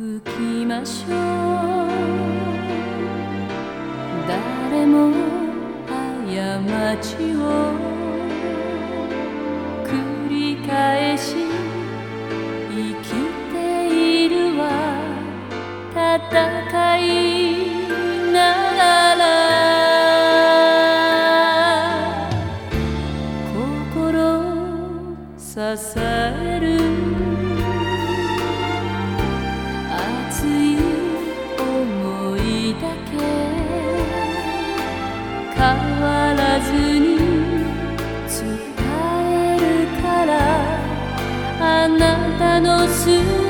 ましょう誰も過ちを繰り返し生きているわ戦いながら心支える変わらずに伝えるからあなたの素